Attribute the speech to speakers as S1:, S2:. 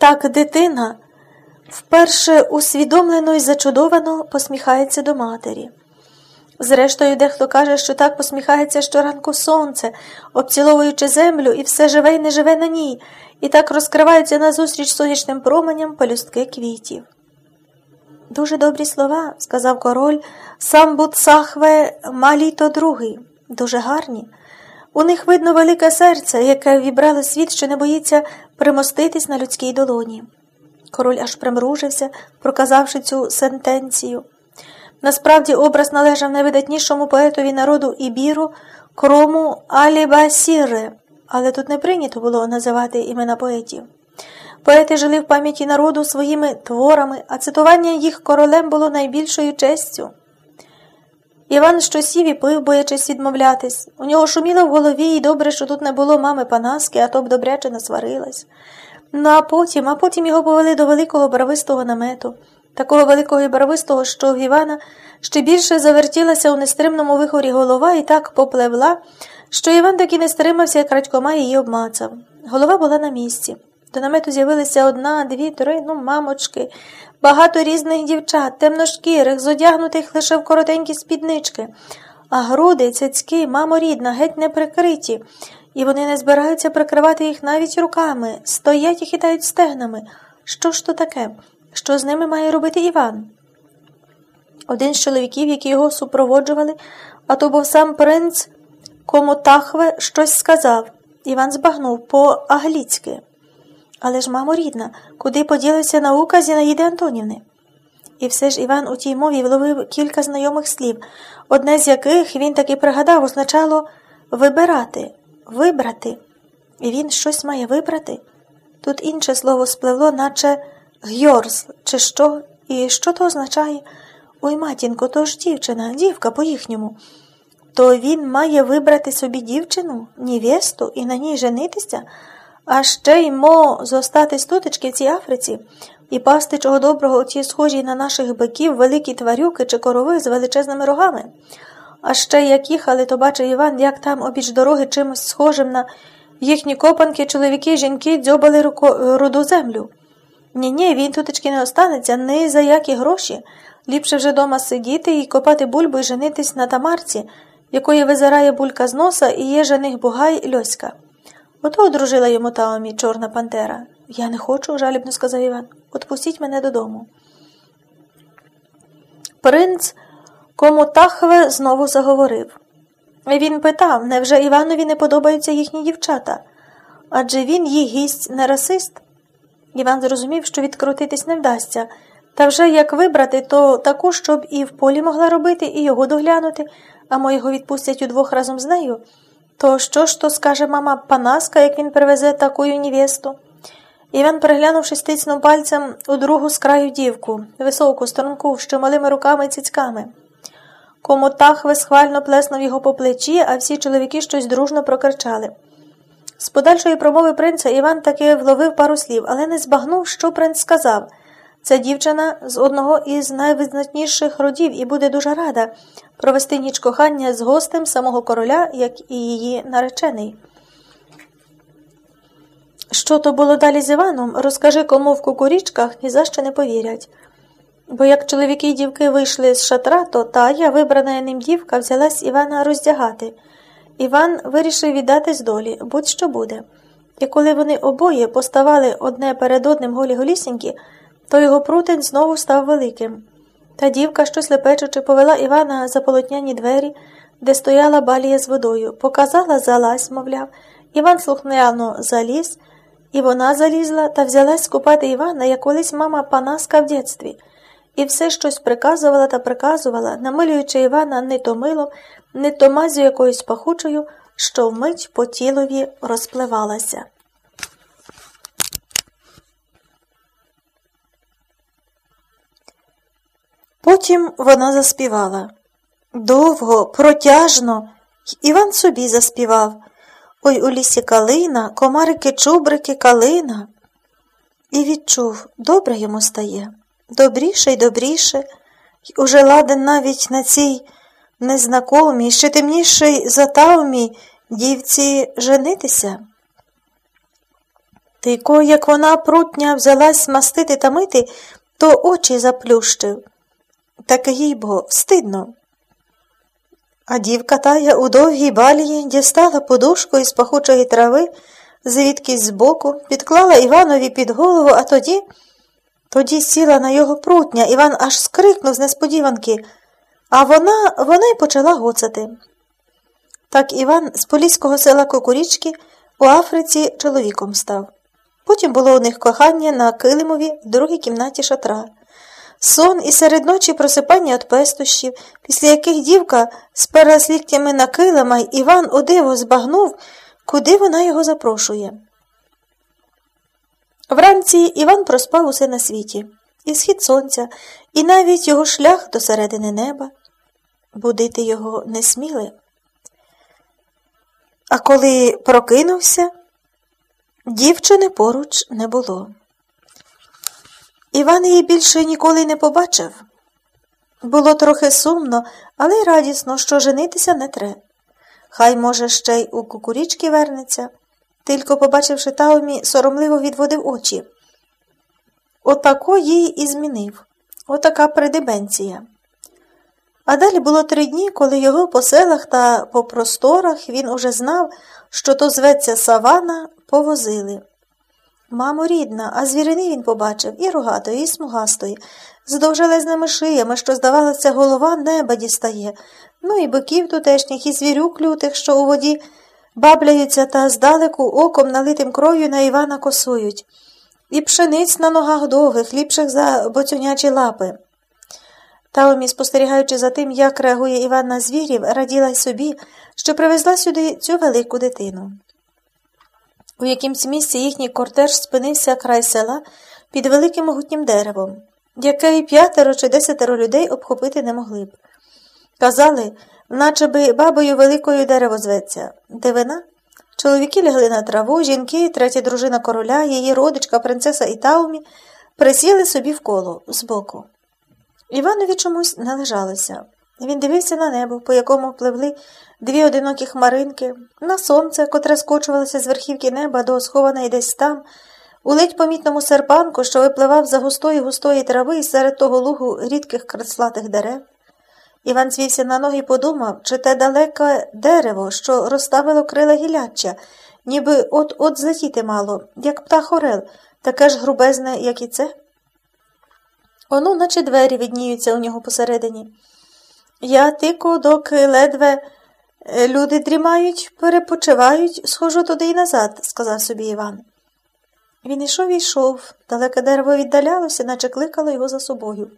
S1: Так дитина вперше усвідомлено і зачудовано посміхається до матері. Зрештою, дехто каже, що так посміхається щоранку сонце, обціловуючи землю і все живе й не живе на ній, і так розкриваються назустріч сонячним променям пелюстки квітів. Дуже добрі слова, сказав король, сам Буцахве Маліто другий, дуже гарні. У них видно велике серце, яке вібрало світ, що не боїться примоститись на людській долоні. Король аж примружився, проказавши цю сентенцію. Насправді образ належав найвидатнішому поетові народу Ібіру, крому Алібасіре, але тут не прийнято було називати імена поетів. Поети жили в пам'яті народу своїми творами, а цитування їх королем було найбільшою честю. Іван що сів і пив, боячись відмовлятись. У нього шуміло в голові, і добре, що тут не було мами Панаски, а то б добряче насварилась. Ну а потім, а потім його повели до великого барвистого намету, такого великого і барвистого, що в Івана ще більше завертілася у нестримному вихорі голова і так попливла, що Іван таки не стримався, як радькома її обмацав. Голова була на місці. До намету з'явилися одна, дві, три, ну, мамочки, багато різних дівчат, темношкірих, зодягнутих лише в коротенькі спіднички, а груди, цяцьки, мамо рідна, геть не прикриті, і вони не збираються прикривати їх навіть руками, стоять і хитають стегнами. Що ж то таке? Що з ними має робити Іван? Один з чоловіків, які його супроводжували, а то був сам принц Комотахве, щось сказав. Іван збагнув по агліцьки. Але ж, мамо рідна, куди поділася наука Зінаїди Антонівни? І все ж Іван у тій мові вловив кілька знайомих слів, одне з яких він таки пригадав, означало вибирати, вибрати. І він щось має вибрати. Тут інше слово спливло, наче гьорз, чи що, і що то означає? Ой, матінко, то ж дівчина, дівка по їхньому. То він має вибрати собі дівчину, нівесту і на ній женитися, а ще й мо зостатись тутечки в цій Африці і пасти чого доброго у ті схожі на наших биків великі тварюки чи корови з величезними рогами. А ще як їхали, то бачив Іван, як там обіч дороги чимось схожим на їхні копанки, чоловіки, жінки дзьобали руду землю. Ні, ні, він тутечки не останеться, ні за які гроші. Ліпше вже дома сидіти і копати бульбу і женитись на тамарці, якої визирає булька з носа і є жених бугай Льоська. Ото одружила йому Таомі Чорна Пантера. Я не хочу, жалібно сказав Іван. Отпустіть мене додому. Принц Комутахве знову заговорив. Він питав, невже Іванові не подобаються їхні дівчата? Адже він їх гість не расист. Іван зрозумів, що відкрутитись не вдасться. Та вже як вибрати, то таку, щоб і в полі могла робити, і його доглянути, а мо його відпустять удвох разом з нею. То що ж то скаже мама Панаска, як він привезе таку невесту? Іван, переглянувшись, тицнув пальцем у другу з краю дівку, високу, струнку, з чималими руками і цицьками. Комотах висхвально плеснув його по плечі, а всі чоловіки щось дружно прокричали. З подальшої промови принца Іван таки вловив пару слів, але не збагнув, що принц сказав. Це дівчина з одного із найвизначніших родів і буде дуже рада провести ніч кохання з гостем самого короля, як і її наречений. Що то було далі з Іваном, розкажи кому в кукурічках ні за що не повірять. Бо як чоловіки й дівки вийшли з шатра, то тая, вибрана ним дівка, взялась Івана роздягати. Іван вирішив віддатись долі, будь-що буде. І коли вони обоє поставали одне перед одним голі голісінькі, то його прутень знову став великим. Та дівка, щось лепечучи, повела Івана за полотняні двері, де стояла балія з водою, показала залазь, мовляв, Іван слухняно заліз, і вона залізла та взялась скупати Івана, як колись мама Панаска в дєтстві, і все щось приказувала та приказувала, намилюючи Івана не то милом, не то мазю якоюсь пахучою, що вмить по тілові розпливалася. Потім вона заспівала. Довго, протяжно, Іван собі заспівав. Ой у лісі калина, комарики, чубрики, калина. І відчув, добре йому стає, добріше й добріше, й уже ладен навіть на цій незнакомій, ще темнішій за таумі дівці женитися. Тико, як вона прутня взялась мастити та мити, то очі заплющив. Так їй бо встидно. А дівка тая у довгій балії дістала подушку із пахучої трави, звідкись збоку, підклала Іванові під голову, а тоді тоді сіла на його прутня. Іван аж скрикнув з несподіванки, а вона вона й почала гоцати. Так Іван з поліського села Кокурічки у Африці чоловіком став. Потім було у них кохання на килимові в другій кімнаті шатра. Сон і серед ночі просипання від пестощів, після яких дівка сперлась ліктями на килима, й Іван у диво збагнув, куди вона його запрошує. Вранці Іван проспав усе на світі, і схід сонця, і навіть його шлях до середини неба. Будити його не сміли. А коли прокинувся, дівчини поруч не було. Іван її більше ніколи не побачив. Було трохи сумно, але й радісно, що женитися не тре. Хай, може, ще й у кукурічки вернеться. Тільки, побачивши Таумі, соромливо відводив очі. Отако їй і змінив. Отака придебенція. А далі було три дні, коли його по селах та по просторах він уже знав, що то зветься савана, повозили. Мамо рідна, а звірини він побачив і рогатої, і смугастої, з довжелезними шиями, що, здавалося, голова неба дістає, ну і биків тутешніх, і звірюк лютих, що у воді бабляються та здалеку оком налитим кров'ю на Івана косують, і пшениць на ногах довгих, ліпших за боцюнячі лапи. Таомі, спостерігаючи за тим, як реагує Іван на звірів, раділа й собі, що привезла сюди цю велику дитину. У якимсь місці їхній кортеж спинився край села під великим могутнім деревом, яке й п'ятеро чи десятеро людей обхопити не могли б. Казали, наче би бабою великою дерево зветься. Дивина? Чоловіки лягли на траву, жінки, третя дружина короля, її родичка, принцеса Ітаумі, присіли собі в коло збоку. Іванові чомусь не лежалося. Він дивився на небо, по якому пливли дві одинокі хмаринки, на сонце, котре скочувалося з верхівки неба до схованої десь там, у ледь помітному серпанку, що випливав за густої густої трави і серед того лугу рідких креслатих дерев. Іван звівся на ноги і подумав, чи те далеке дерево, що розставило крила гіляча, ніби от-от злетіти мало, як птах орел, таке ж грубезне, як і це. Оно, наче двері відніються у нього посередині. Я тику, доки ледве е, люди дрімають, перепочивають, схожу туди й назад, сказав собі Іван. Він ішов і йшов, далеке дерево віддалялося, наче кликало його за собою.